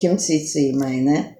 Kimse hiç sevmeyene.